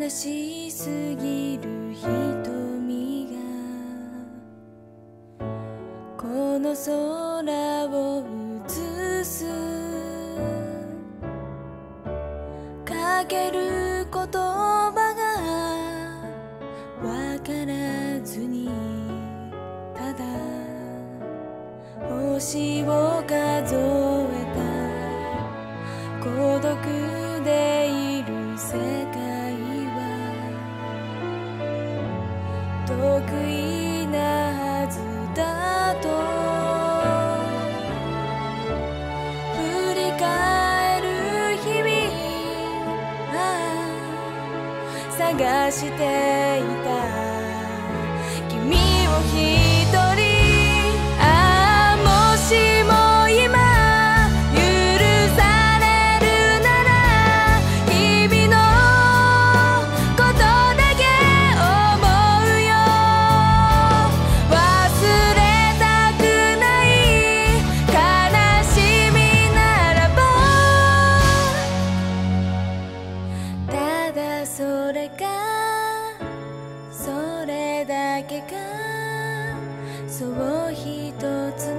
悲しすぎる瞳がこの空を映す。かける言葉がわからずにただ星を数え探していた。だけがそう一つ